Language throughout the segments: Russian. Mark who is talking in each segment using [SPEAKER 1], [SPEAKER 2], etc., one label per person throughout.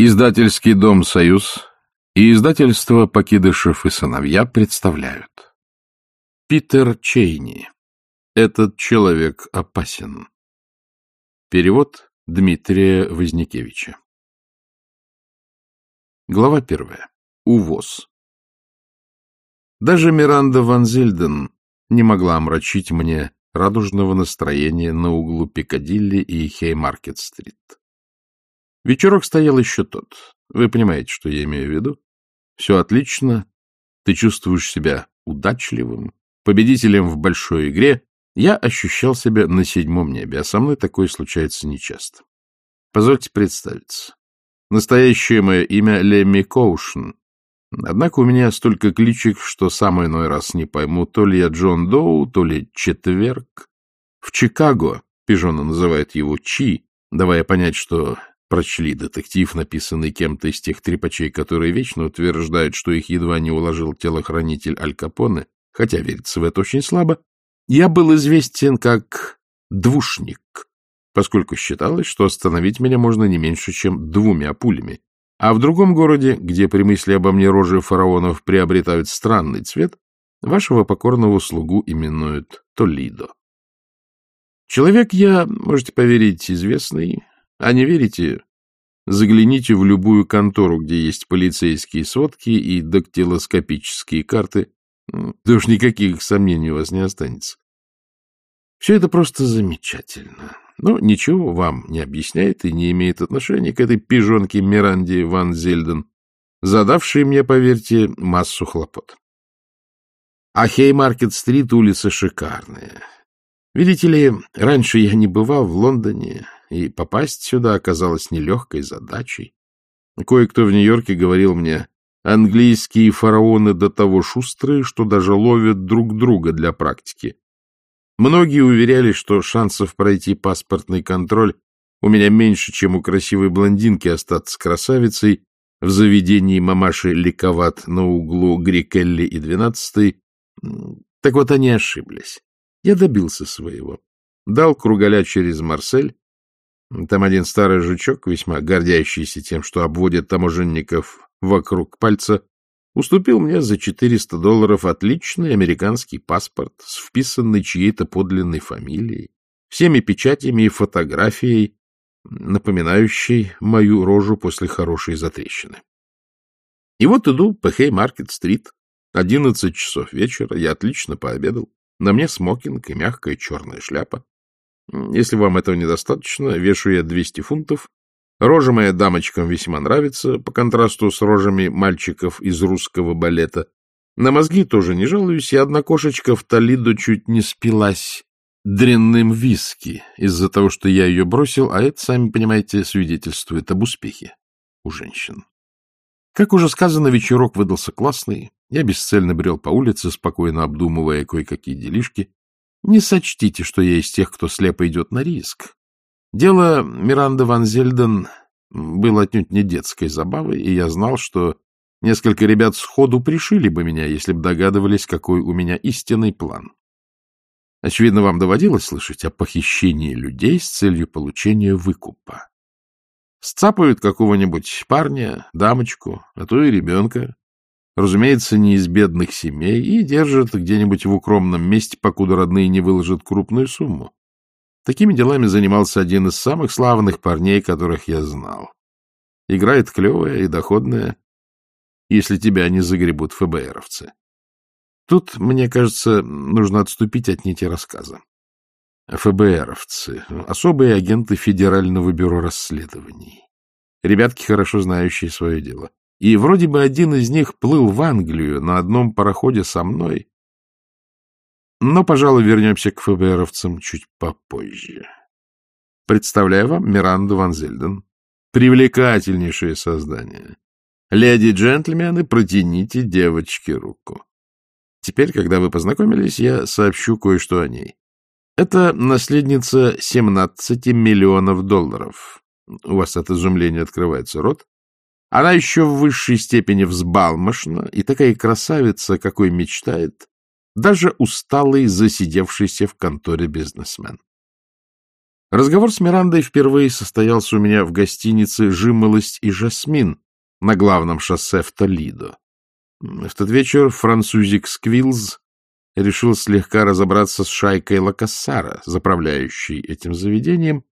[SPEAKER 1] Издательский дом «Союз» и издательство «Покидышев и сыновья» представляют. Питер Чейни. Этот человек опасен. Перевод Дмитрия Возникевича. Глава первая. Увоз. Даже Миранда Ван Зельден не могла омрачить мне радужного настроения на углу Пикадилли и Хеймаркет-стрит. Вечерок стоял еще тот. Вы понимаете, что я имею в виду? Все отлично. Ты чувствуешь себя удачливым, победителем в большой игре. Я ощущал себя на седьмом небе, а со мной такое случается нечасто. Позвольте представиться. Настоящее мое имя Лемми Коушен. Однако у меня столько кличек, что самый иной раз не пойму, то ли я Джон Доу, то ли Четверг. В Чикаго, пижоны называют его Чи, давая понять, что прочли детектив, написанный кем-то из тех трепачей, которые вечно утверждают, что их едва не уложил телохранитель Аль Капоне, хотя верится в это очень слабо, я был известен как двушник, поскольку считалось, что остановить меня можно не меньше, чем двумя пулями. А в другом городе, где при мысли обо мне рожи фараонов приобретают странный цвет, вашего покорного слугу именуют Толидо. Человек я, можете поверить, известный, а не верите? Загляните в любую контору, где есть полицейские сводки и дактилоскопические карты. Да уж никаких сомнений у вас не останется. Все это просто замечательно. Но ничего вам не объясняет и не имеет отношения к этой пижонке Миранде Ван Зельден, задавшей мне, поверьте, массу хлопот. А Хеймаркет-стрит улица шикарная. Видите ли, раньше я не бывал в Лондоне, и попасть сюда оказалось нелегкой задачей. Кое-кто в Нью-Йорке говорил мне, английские фараоны до того шустрые, что даже ловят друг друга для практики. Многие уверяли, что шансов пройти паспортный контроль у меня меньше, чем у красивой блондинки остаться красавицей в заведении мамаши Ликоват на углу Грикелли и 12 Так вот, они ошиблись. Я добился своего. Дал кругаля через Марсель, там один старый жучок, весьма гордящийся тем, что обводит таможенников вокруг пальца, уступил мне за 400 долларов отличный американский паспорт с вписанной чьей-то подлинной фамилией, всеми печатями и фотографией, напоминающей мою рожу после хорошей затрещины. И вот иду по Хей-Маркет-стрит, 11 часов вечера, я отлично пообедал, на мне смокинг и мягкая черная шляпа. Если вам этого недостаточно, вешу я 200 фунтов. Рожа моя дамочкам весьма нравится, по контрасту с рожами мальчиков из русского балета. На мозги тоже не жалуюсь, и одна кошечка в Толидо чуть не спилась дрянным виски из-за того, что я ее бросил, а это, сами понимаете, свидетельствует об успехе у женщин. Как уже сказано, вечерок выдался классный. Я бесцельно брел по улице, спокойно обдумывая кое-какие делишки. Не сочтите, что я из тех, кто слепо идет на риск. Дело Миранда Ван Зельден было отнюдь не детской забавой, и я знал, что несколько ребят сходу пришили бы меня, если бы догадывались, какой у меня истинный план. Очевидно, вам доводилось слышать о похищении людей с целью получения выкупа. Сцапают какого-нибудь парня, дамочку, а то и ребенка, разумеется, не из бедных семей, и держат где-нибудь в укромном месте, покуда родные не выложат крупную сумму. Такими делами занимался один из самых славных парней, которых я знал. Играет клевая и доходная, если тебя не загребут ФБРовцы. Тут, мне кажется, нужно отступить от нити рассказа. ФБРовцы — особые агенты Федерального бюро расследований. Ребятки, хорошо знающие свое дело. И вроде бы один из них плыл в Англию на одном пароходе со мной. Но, пожалуй, вернемся к ФБРовцам чуть попозже. Представляю вам Миранду Ван Зельден. Привлекательнейшее создание. Леди джентльмены, протяните девочке руку. Теперь, когда вы познакомились, я сообщу кое-что о ней. Это наследница 17 миллионов долларов. У вас от изумления открывается рот. Она еще в высшей степени взбалмошна и такая красавица, какой мечтает даже усталый, засидевшийся в конторе бизнесмен. Разговор с Мирандой впервые состоялся у меня в гостинице «Жимолость и Жасмин» на главном шоссе в Толидо. В тот вечер французик Сквилз решил слегка разобраться с шайкой Лакассара, заправляющей этим заведением.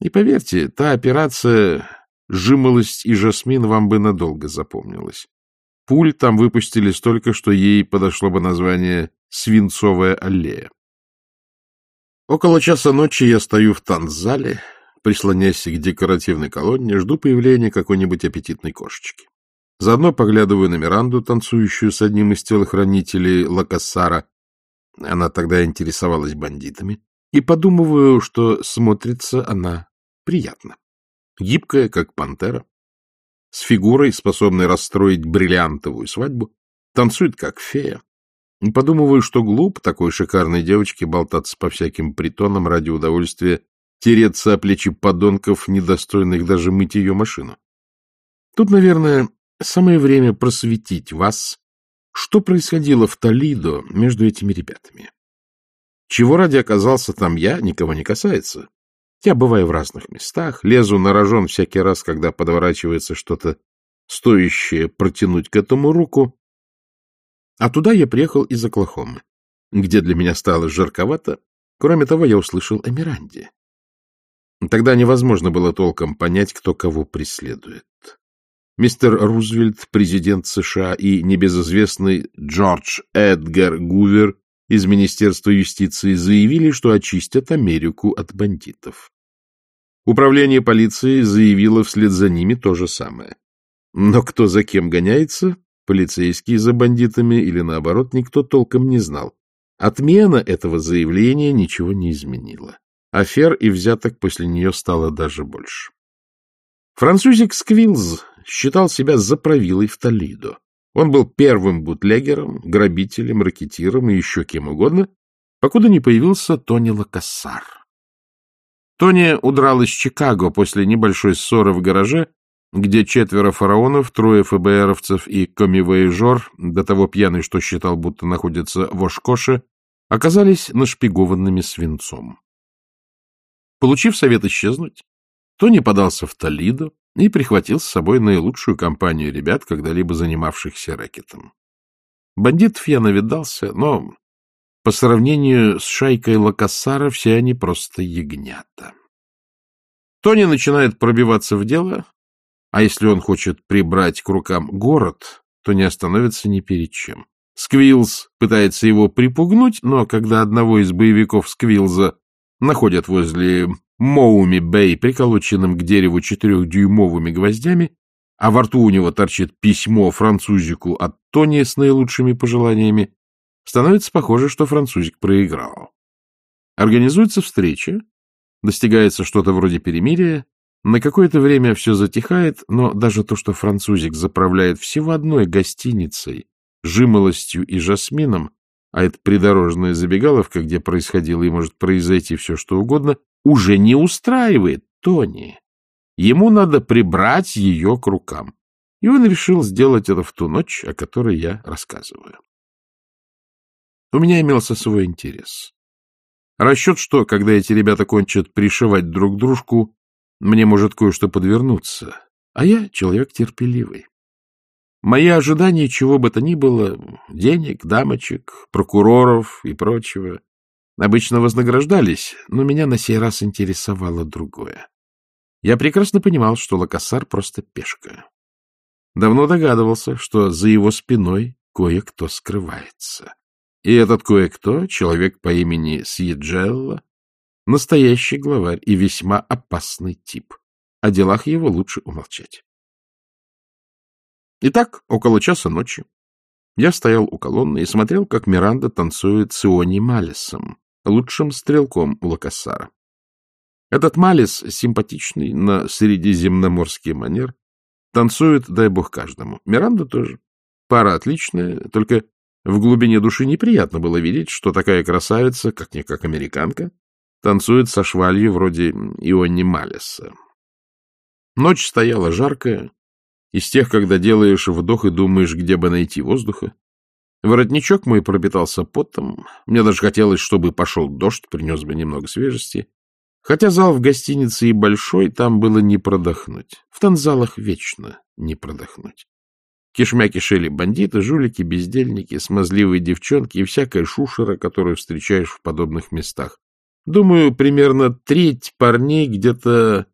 [SPEAKER 1] И поверьте, та операция «Жимолость и Жасмин» вам бы надолго запомнилась. Пуль там выпустили столько, что ей подошло бы название «Свинцовая аллея». Около часа ночи я стою в танцзале, прислоняясь к декоративной колонне, жду появления какой-нибудь аппетитной кошечки. Заодно поглядываю на Миранду, танцующую с одним из телохранителей Лакассара. Она тогда интересовалась бандитами. И подумываю, что смотрится она приятно. Гибкая, как пантера, с фигурой, способной расстроить бриллиантовую свадьбу, танцует, как фея. Подумываю, что глуп такой шикарной девочке болтаться по всяким притонам ради удовольствия тереться о плечи подонков, недостойных даже мыть ее машину. Тут, наверное, самое время просветить вас, что происходило в Толидо между этими ребятами. Чего ради оказался там я, никого не касается. Я бываю в разных местах, лезу на рожон всякий раз, когда подворачивается что-то стоящее протянуть к этому руку, а туда я приехал из Оклахомы, где для меня стало жарковато. Кроме того, я услышал о Миранде. Тогда невозможно было толком понять, кто кого преследует. Мистер Рузвельт, президент США, и небезызвестный Джордж Эдгар Гувер из Министерства юстиции заявили, что очистят Америку от бандитов. Управление полиции заявило вслед за ними то же самое. Но кто за кем гоняется, полицейские за бандитами или наоборот, никто толком не знал. Отмена этого заявления ничего не изменила. Афер и взяток после нее стало даже больше. Французик Сквилз считал себя заправилой в Толидо. Он был первым бутлегером, грабителем, ракетиром и еще кем угодно, покуда не появился Тони Лакассар. Тони удрал из Чикаго после небольшой ссоры в гараже где четверо фараонов, трое ФБРовцев и комивоежор, до того пьяный, что считал, будто находится в Ошкоше, оказались нашпигованными свинцом. Получив совет исчезнуть, Тони подался в Толидо и прихватил с собой наилучшую компанию ребят, когда-либо занимавшихся рэкетом. Бандитов я навидался, но по сравнению с шайкой Лакассара все они просто ягнята. Тони начинает пробиваться в дело, а если он хочет прибрать к рукам город, то не остановится ни перед чем. Сквилз пытается его припугнуть, но когда одного из боевиков Сквилза находят возле Моуми-Бэй, приколоченным к дереву четырехдюймовыми гвоздями, а во рту у него торчит письмо французику от Тони с наилучшими пожеланиями, становится похоже, что французик проиграл. Организуется встреча, достигается что-то вроде перемирия, на какое-то время все затихает, но даже то, что французик заправляет всего одной гостиницей, жимолостью и жасмином, а это придорожная забегаловка, где происходило и может произойти все, что угодно, уже не устраивает Тони. Ему надо прибрать ее к рукам. И он решил сделать это в ту ночь, о которой я рассказываю. У меня имелся свой интерес. Расчет, что, когда эти ребята кончат пришивать друг дружку, мне может кое-что подвернуться, а я человек терпеливый. Мои ожидания чего бы то ни было, денег, дамочек, прокуроров и прочего, обычно вознаграждались, но меня на сей раз интересовало другое. Я прекрасно понимал, что Лакассар просто пешка. Давно догадывался, что за его спиной кое-кто скрывается. И этот кое-кто — человек по имени Сьеджелла, Настоящий главарь и весьма опасный тип. О делах его лучше умолчать. Итак, около часа ночи я стоял у колонны и смотрел, как Миранда танцует с Иони Малисом, лучшим стрелком у. Этот Малис, симпатичный на средиземноморский манер, танцует, дай бог каждому. Миранда тоже. Пара отличная, только в глубине души неприятно было видеть, что такая красавица, как-никак американка, танцует со швалью вроде Ионни Малеса. Ночь стояла жаркая, из тех, когда делаешь вдох и думаешь, где бы найти воздуха. Воротничок мой пропитался потом. Мне даже хотелось, чтобы пошел дождь, принес бы немного свежести. Хотя зал в гостинице и большой, там было не продохнуть. В танзалах вечно не продохнуть. Кишмя кишели бандиты, жулики, бездельники, смазливые девчонки и всякая шушера, которую встречаешь в подобных местах. Думаю, примерно треть парней где-то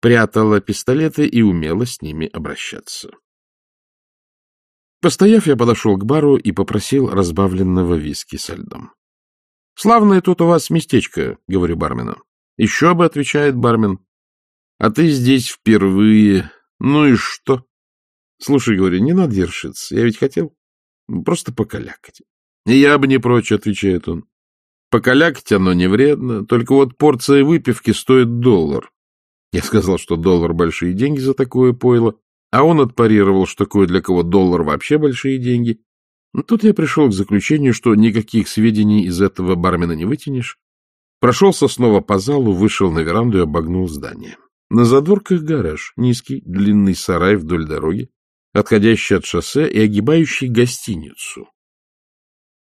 [SPEAKER 1] прятала пистолеты и умела с ними обращаться. Постояв, я подошел к бару и попросил разбавленного виски со льдом. — Славное тут у вас местечко, — говорю бармену. — Еще бы, — отвечает бармен. — А ты здесь впервые. Ну и что? — Слушай, — говорю, — не надо ершиться. Я ведь хотел просто покалякать. — Я бы не прочь, — отвечает он. Покалякать оно не вредно, только вот порция выпивки стоит доллар. Я сказал, что доллар — большие деньги за такое пойло, а он отпарировал, что такое для кого доллар вообще большие деньги. Но тут я пришел к заключению, что никаких сведений из этого бармена не вытянешь. Прошелся снова по залу, вышел на веранду и обогнул здание. На задворках гараж, низкий, длинный сарай вдоль дороги, отходящий от шоссе и огибающий гостиницу.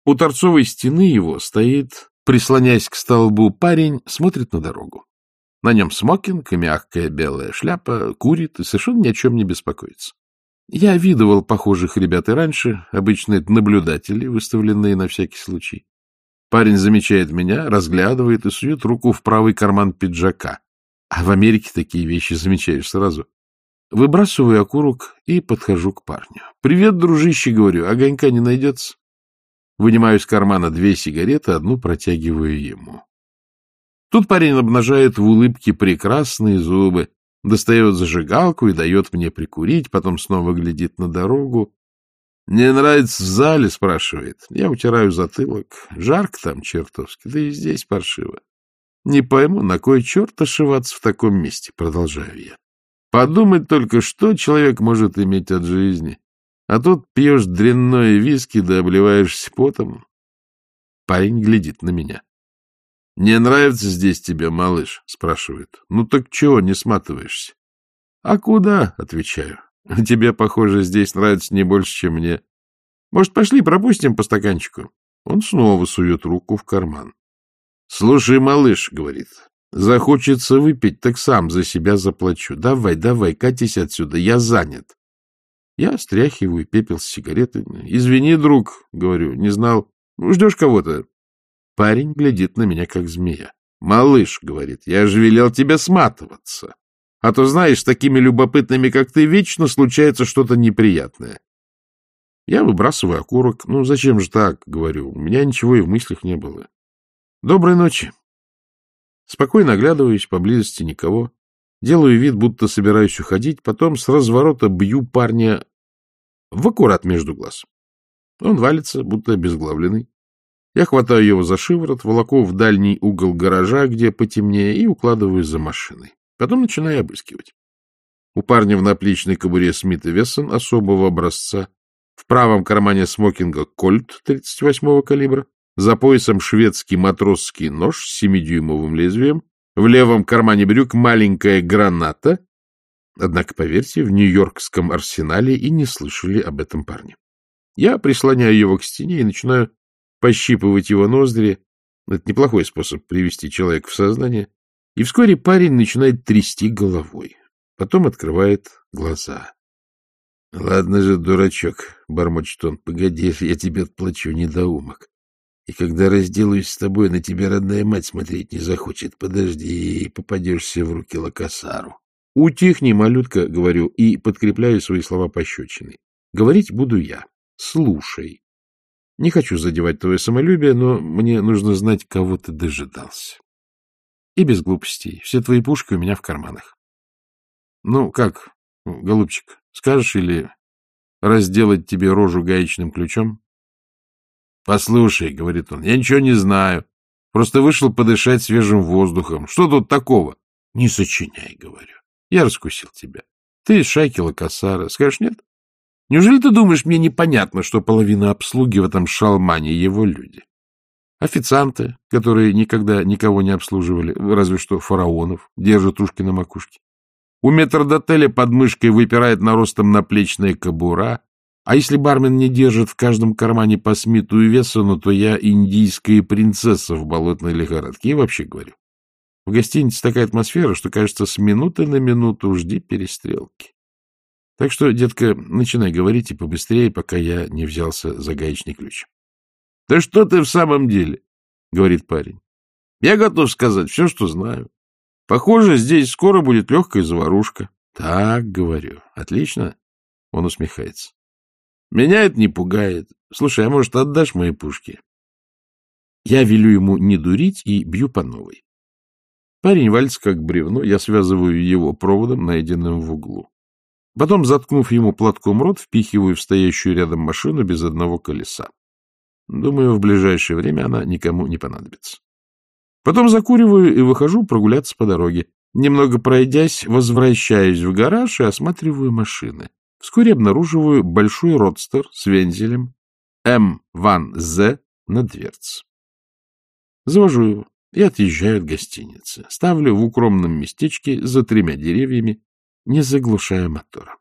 [SPEAKER 1] У торцовой стены его стоит, прислоняясь к столбу, парень, смотрит на дорогу. На нем смокинг и мягкая белая шляпа, курит и совершенно ни о чем не беспокоится. Я видывал похожих ребят и раньше, обычно это наблюдатели, выставленные на всякий случай. Парень замечает меня, разглядывает и сует руку в правый карман пиджака. А в Америке такие вещи замечаешь сразу. Выбрасываю окурок и подхожу к парню. — Привет, дружище, — говорю, — огонька не найдется? Вынимаю из кармана две сигареты, одну протягиваю ему. Тут парень обнажает в улыбке прекрасные зубы, достает зажигалку и дает мне прикурить, потом снова глядит на дорогу. «Не нравится в зале?» — спрашивает. Я утираю затылок. Жарко там чертовски, да и здесь паршиво. Не пойму, на кой черт ошиваться в таком месте, продолжаю я. Подумать только, что человек может иметь от жизни. А тут пьешь дрянное виски да обливаешься потом. Парень глядит на меня. — Не нравится здесь тебе, малыш? — спрашивает. — Ну так чего не сматываешься? — А куда? — отвечаю. — Тебе, похоже, здесь нравится не больше, чем мне. Может, пошли пропустим по стаканчику? Он снова сует руку в карман. — Слушай, малыш, — говорит, — захочется выпить, так сам за себя заплачу. Давай, давай, катись отсюда, я занят. Я стряхиваю пепел с сигареты. Извини, друг, говорю, не знал. Ждешь кого-то? Парень глядит на меня, как змея. Малыш, говорит, я же велел тебе сматываться. А то, знаешь, с такими любопытными, как ты, вечно случается что-то неприятное. Я выбрасываю окурок. Ну, зачем же так, говорю. У меня ничего и в мыслях не было. Доброй ночи. Спокойно оглядываюсь, поблизости никого. Делаю вид, будто собираюсь уходить, потом с разворота бью парня в аккурат между глаз. Он валится, будто обезглавленный. Я хватаю его за шиворот, волоку в дальний угол гаража, где потемнее, и укладываю за машиной. Потом начинаю обыскивать. У парня в наплечной кобуре Смит и Вессон особого образца, в правом кармане смокинга кольт 38-го калибра, за поясом шведский матросский нож с 7-дюймовым лезвием, в левом кармане брюк маленькая граната. Однако, поверьте, в Нью-Йоркском арсенале и не слышали об этом парне. Я прислоняю его к стене и начинаю пощипывать его ноздри. Это неплохой способ привести человека в сознание. И вскоре парень начинает трясти головой. Потом открывает глаза. — Ладно же, дурачок, — бормочет он, — погоди, я тебе отплачу, недоумок. И когда разделаюсь с тобой, на тебя родная мать смотреть не захочет. Подожди, и попадешься в руки лакасару. Утихни, малютка, говорю, и подкрепляю свои слова пощечиной. Говорить буду я. Слушай. Не хочу задевать твое самолюбие, но мне нужно знать, кого ты дожидался. И без глупостей. Все твои пушки у меня в карманах. Ну, как, голубчик, скажешь или разделать тебе рожу гаечным ключом? Послушай, — говорит он, — я ничего не знаю. Просто вышел подышать свежим воздухом. Что тут такого? Не сочиняй, — говорю. Я раскусил тебя. Ты из шайки Лакасара. Скажешь, нет? Неужели ты думаешь, мне непонятно, что половина обслуги в этом шалмане его люди? Официанты, которые никогда никого не обслуживали, разве что фараонов, держат ушки на макушке. У метрдотеля под мышкой выпирает наростом наплечная кобура, а если бармен не держит в каждом кармане по Смиту и Вессону, то я индийская принцесса в болотной лихорадке. И вообще говорю, В гостинице такая атмосфера, что, кажется, с минуты на минуту жди перестрелки. Так что, детка, начинай говорить и побыстрее, пока я не взялся за гаечный ключ. — Да что ты в самом деле? — говорит парень. — Я готов сказать все, что знаю. Похоже, здесь скоро будет легкая заварушка. — Так, говорю. Отлично. Он усмехается. — Меня это не пугает. Слушай, а может, отдашь мои пушки? Я велю ему не дурить и бью по новой. Парень валится как бревно, я связываю его проводом, найденным в углу. Потом, заткнув ему платком рот, впихиваю в стоящую рядом машину без одного колеса. Думаю, в ближайшее время она никому не понадобится. Потом закуриваю и выхожу прогуляться по дороге. Немного пройдясь, возвращаюсь в гараж и осматриваю машины. Вскоре обнаруживаю большой родстер с вензелем М1З на дверце. Завожу его и отъезжаю от гостиницы. Ставлю в укромном местечке за тремя деревьями, не заглушая мотора.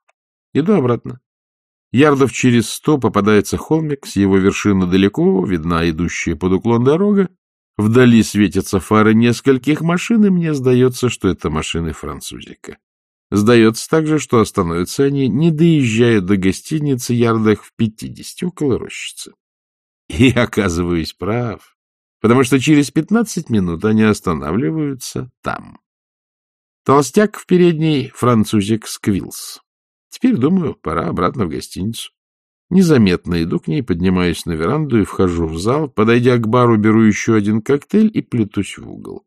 [SPEAKER 1] Иду обратно. Ярдов через сто попадается холмик, с его вершины далеко, видна идущая под уклон дорога. Вдали светятся фары нескольких машин, и мне сдается, что это машины французика. Сдается также, что остановятся они, не доезжая до гостиницы ярдах в пятидесяти около рощицы. И оказываюсь прав потому что через пятнадцать минут они останавливаются там. Толстяк в передней, французик Сквилс. Теперь, думаю, пора обратно в гостиницу. Незаметно иду к ней, поднимаюсь на веранду и вхожу в зал. Подойдя к бару, беру еще один коктейль и плетусь в угол.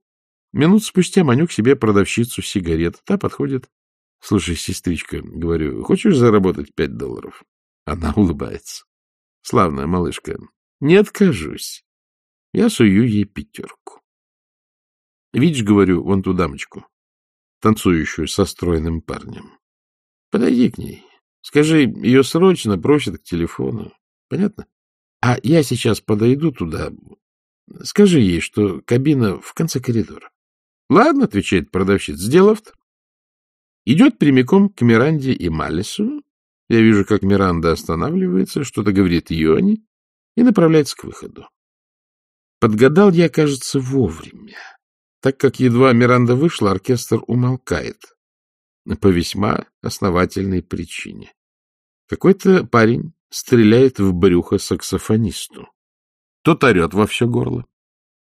[SPEAKER 1] Минут спустя маню к себе продавщицу сигарет. Та подходит. — Слушай, сестричка, — говорю, — хочешь заработать пять долларов? Она улыбается. — Славная малышка. — Не откажусь. Я сую ей пятерку. Видишь, говорю, вон ту дамочку, танцующую со стройным парнем. Подойди к ней. Скажи, ее срочно просят к телефону. Понятно? А я сейчас подойду туда. Скажи ей, что кабина в конце коридора. Ладно, отвечает продавщица, сделав-то. Идет прямиком к Миранде и Малису. Я вижу, как Миранда останавливается, что-то говорит Йони и направляется к выходу. Подгадал я, кажется, вовремя, так как едва Миранда вышла, оркестр умолкает по весьма основательной причине. Какой-то парень стреляет в брюхо саксофонисту. Тот орет во все горло.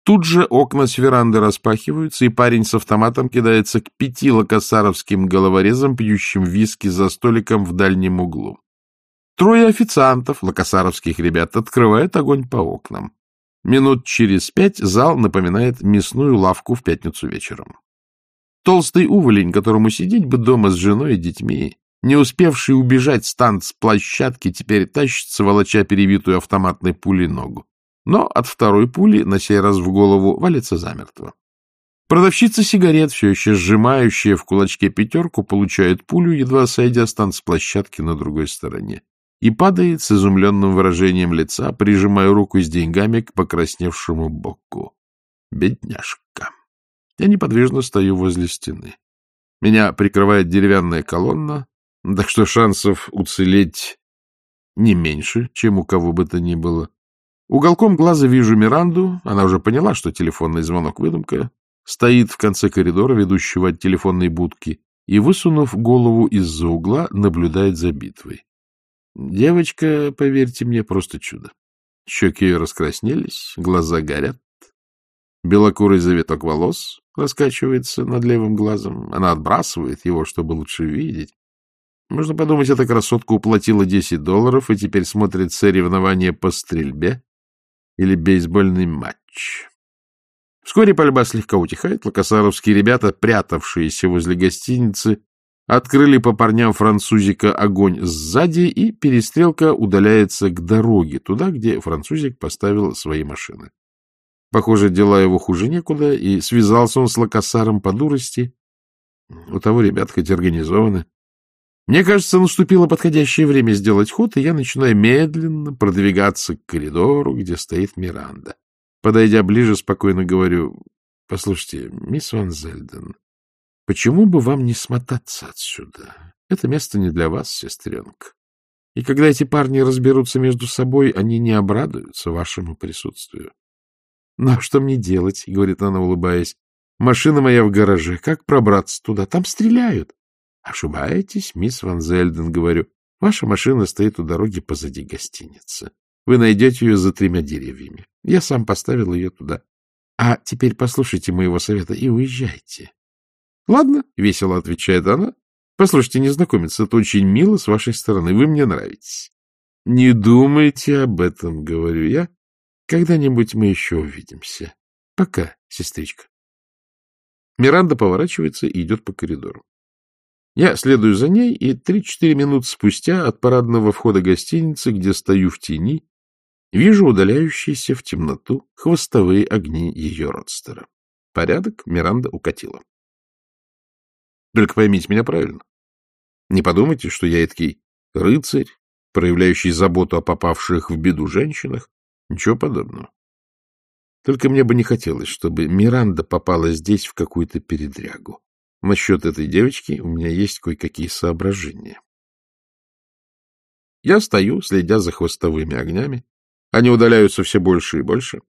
[SPEAKER 1] Тут же окна с веранды распахиваются, и парень с автоматом кидается к пяти локосаровским головорезам, пьющим виски за столиком в дальнем углу. Трое официантов, локосаровских ребят, открывают огонь по окнам. Минут через пять зал напоминает мясную лавку в пятницу вечером. Толстый уволень, которому сидеть бы дома с женой и детьми, не успевший убежать с танцплощадки, теперь тащится, волоча перевитую автоматной пулей ногу. Но от второй пули, на сей раз в голову, валится замертво. Продавщица сигарет, все еще сжимающая в кулачке пятерку, получает пулю, едва сойдя с танцплощадки на другой стороне и падает с изумленным выражением лица, прижимая руку с деньгами к покрасневшему боку. Бедняжка. Я неподвижно стою возле стены. Меня прикрывает деревянная колонна, так что шансов уцелеть не меньше, чем у кого бы то ни было. Уголком глаза вижу Миранду, она уже поняла, что телефонный звонок выдумка, стоит в конце коридора, ведущего от телефонной будки, и, высунув голову из-за угла, наблюдает за битвой. Девочка, поверьте мне, просто чудо. Щеки ее раскраснелись, глаза горят. Белокурый завиток волос раскачивается над левым глазом. Она отбрасывает его, чтобы лучше видеть. Можно подумать, эта красотка уплатила 10 долларов и теперь смотрит соревнования по стрельбе или бейсбольный матч. Вскоре пальба слегка утихает. Локосаровские ребята, прятавшиеся возле гостиницы, Открыли по парням французика огонь сзади, и перестрелка удаляется к дороге, туда, где французик поставил свои машины. Похоже, дела его хуже некуда, и связался он с локосаром по дурости. У того ребят хоть организованы. Мне кажется, наступило подходящее время сделать ход, и я начинаю медленно продвигаться к коридору, где стоит Миранда. Подойдя ближе, спокойно говорю, — Послушайте, мисс Ван Зельден, Почему бы вам не смотаться отсюда? Это место не для вас, сестренка. И когда эти парни разберутся между собой, они не обрадуются вашему присутствию. — Ну, а что мне делать? — говорит она, улыбаясь. Машина моя в гараже. Как пробраться туда? Там стреляют. Ошибаетесь, мисс Ван Зельден, говорю. Ваша машина стоит у дороги позади гостиницы. Вы найдете ее за тремя деревьями. Я сам поставил ее туда. А теперь послушайте моего совета и уезжайте. — Ладно, — весело отвечает она. — Послушайте, незнакомец, это очень мило с вашей стороны. Вы мне нравитесь. — Не думайте об этом, — говорю я. Когда-нибудь мы еще увидимся. Пока, сестричка. Миранда поворачивается и идет по коридору. Я следую за ней, и три-четыре минуты спустя от парадного входа гостиницы, где стою в тени, вижу удаляющиеся в темноту хвостовые огни ее родстера. Порядок Миранда укатила. Только поймите меня правильно. Не подумайте, что я эдакий рыцарь, проявляющий заботу о попавших в беду женщинах. Ничего подобного. Только мне бы не хотелось, чтобы Миранда попала здесь в какую-то передрягу. Насчет этой девочки у меня есть кое-какие соображения. Я стою, следя за хвостовыми огнями. Они удаляются все больше и больше.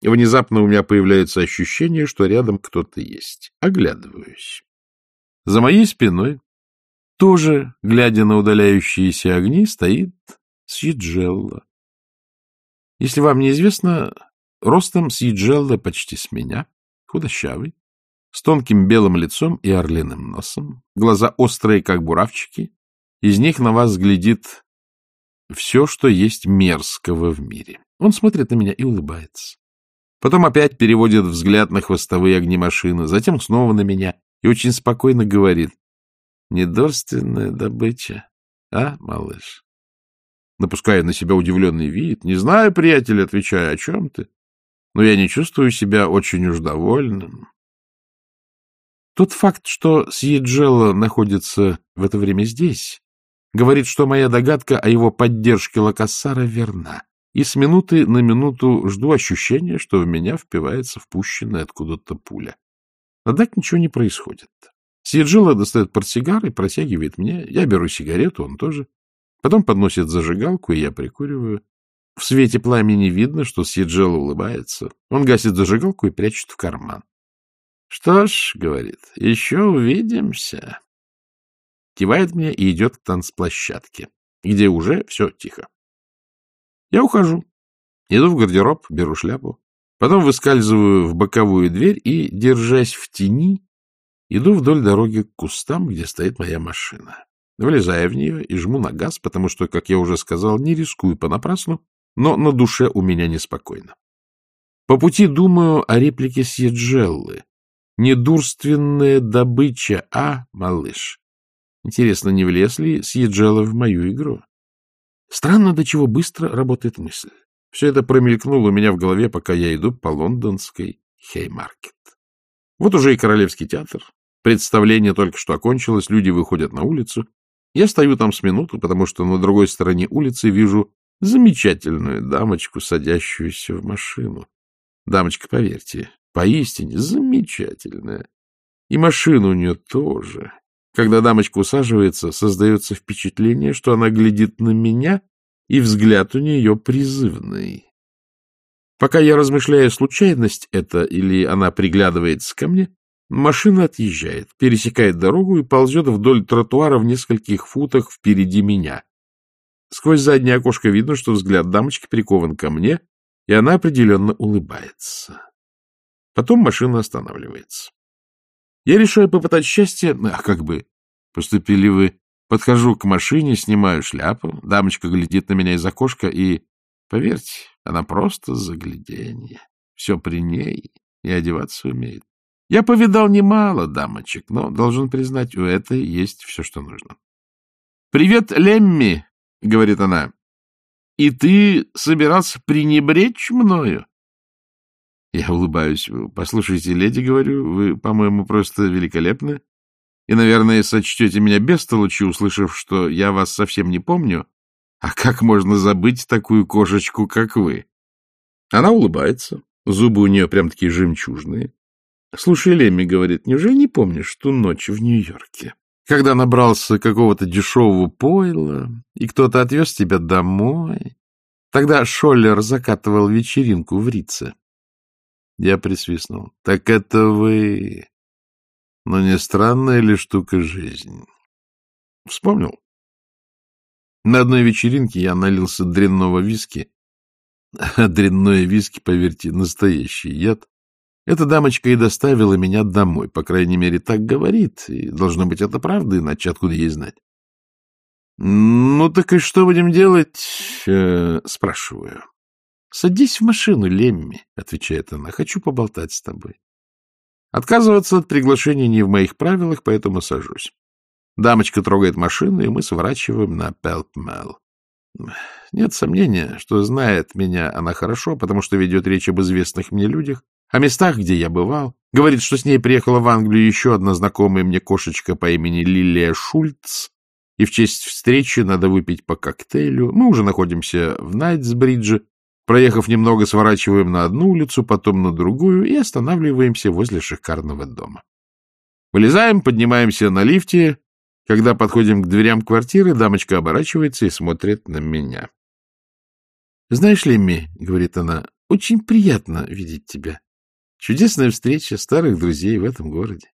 [SPEAKER 1] И внезапно у меня появляется ощущение, что рядом кто-то есть. Оглядываюсь. За моей спиной, тоже, глядя на удаляющиеся огни, стоит Сьеджелла. Если вам неизвестно, ростом Сьеджелла почти с меня, худощавый, с тонким белым лицом и орлиным носом, глаза острые, как буравчики, из них на вас глядит все, что есть мерзкого в мире. Он смотрит на меня и улыбается. Потом опять переводит взгляд на хвостовые огни машины, затем снова на меня и очень спокойно говорит. Недорственная добыча, а, малыш? Напуская на себя удивленный вид. Не знаю, приятель, отвечаю, о чем ты? Но я не чувствую себя очень уж довольным. Тот факт, что Сьеджелло находится в это время здесь, говорит, что моя догадка о его поддержке Лакассара верна, и с минуты на минуту жду ощущения, что в меня впивается впущенная откуда-то пуля. Однако ничего не происходит. Сьеджелло достает портсигар и протягивает мне. Я беру сигарету, он тоже. Потом подносит зажигалку, и я прикуриваю. В свете пламени видно, что Сьеджелло улыбается. Он гасит зажигалку и прячет в карман. Что ж, — говорит, — еще увидимся. Кивает мне и идет к танцплощадке, где уже все тихо. Я ухожу. Иду в гардероб, беру шляпу. Потом выскальзываю в боковую дверь и, держась в тени, иду вдоль дороги к кустам, где стоит моя машина. Влезаю в нее и жму на газ, потому что, как я уже сказал, не рискую понапрасну, но на душе у меня неспокойно. По пути думаю о реплике Сьеджеллы, Недурственная добыча, а, малыш? Интересно, не влез ли Сьеджела в мою игру? Странно, до чего быстро работает мысль. Все это промелькнуло у меня в голове, пока я иду по лондонской Хеймаркет. Вот уже и Королевский театр. Представление только что окончилось, люди выходят на улицу. Я стою там с минуту, потому что на другой стороне улицы вижу замечательную дамочку, садящуюся в машину. Дамочка, поверьте, Поистине замечательная. И машина у нее тоже. Когда дамочка усаживается, создается впечатление, что она глядит на меня, и взгляд у нее призывный. Пока я размышляю, случайность это или она приглядывается ко мне, машина отъезжает, пересекает дорогу и ползет вдоль тротуара в нескольких футах впереди меня. Сквозь заднее окошко видно, что взгляд дамочки прикован ко мне, и она определенно улыбается. Потом машина останавливается. Я решаю попытать счастье, а как бы поступили вы. Подхожу к машине, снимаю шляпу, дамочка глядит на меня из окошка, и, поверьте, она просто загляденье. Все при ней и одеваться умеет. Я повидал немало дамочек, но, должен признать, у этой есть все, что нужно. — Привет, Лемми, — говорит она. — И ты собирался пренебречь мною? Я улыбаюсь. Послушайте, леди, говорю, вы, по-моему, просто великолепны. И, наверное, сочтете меня бестолочью, услышав, что я вас совсем не помню. А как можно забыть такую кошечку, как вы? Она улыбается. Зубы у нее прям такие жемчужные. Слушай, Лемми, говорит, неужели не помнишь ту ночь в Нью-Йорке? Когда набрался какого-то дешевого пойла, и кто-то отвез тебя домой. Тогда Шоллер закатывал вечеринку в Рице. Я присвистнул. — Так это вы... Но не странная ли штука жизнь? Вспомнил. На одной вечеринке я налился дрянного виски. А дрянное виски, поверьте, настоящий яд. Эта дамочка и доставила меня домой, по крайней мере, так говорит. И должно быть, это правда, иначе откуда ей знать? — Ну так и что будем делать? Э, — спрашиваю. — Садись в машину, Лемми, — отвечает она. — Хочу поболтать с тобой. Отказываться от приглашения не в моих правилах, поэтому сажусь. Дамочка трогает машину, и мы сворачиваем на Пелпмел. Нет сомнения, что знает меня она хорошо, потому что ведет речь об известных мне людях, о местах, где я бывал. Говорит, что с ней приехала в Англию еще одна знакомая мне кошечка по имени Лилия Шульц, и в честь встречи надо выпить по коктейлю. Мы уже находимся в Найтсбридже. Проехав немного, сворачиваем на одну улицу, потом на другую и останавливаемся возле шикарного дома. Вылезаем, поднимаемся на лифте. Когда подходим к дверям квартиры, дамочка оборачивается и смотрит на меня. — Знаешь, Лемми, — говорит она, — очень приятно видеть тебя. Чудесная встреча старых друзей в этом городе.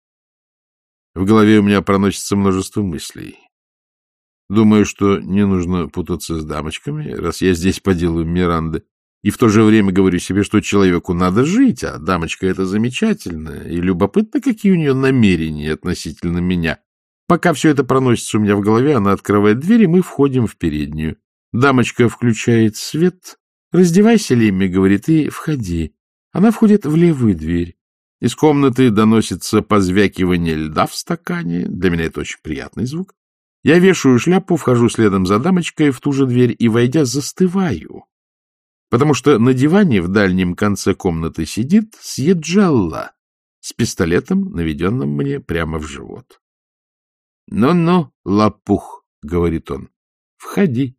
[SPEAKER 1] В голове у меня проносится множество мыслей. Думаю, что не нужно путаться с дамочками, раз я здесь по делу Миранды. И в то же время говорю себе, что человеку надо жить, а дамочка это замечательно, и любопытно, какие у нее намерения относительно меня. Пока все это проносится у меня в голове, она открывает дверь, и мы входим в переднюю. Дамочка включает свет. «Раздевайся, Лемми», — говорит, — «и входи». Она входит в левую дверь. Из комнаты доносится позвякивание льда в стакане. Для меня это очень приятный звук. Я вешаю шляпу, вхожу следом за дамочкой в ту же дверь и, войдя, застываю. Потому что на диване в дальнем конце комнаты сидит Сьеджелла с пистолетом, наведенным мне прямо в живот. «Ну — Ну-ну, лопух, — говорит он, — входи.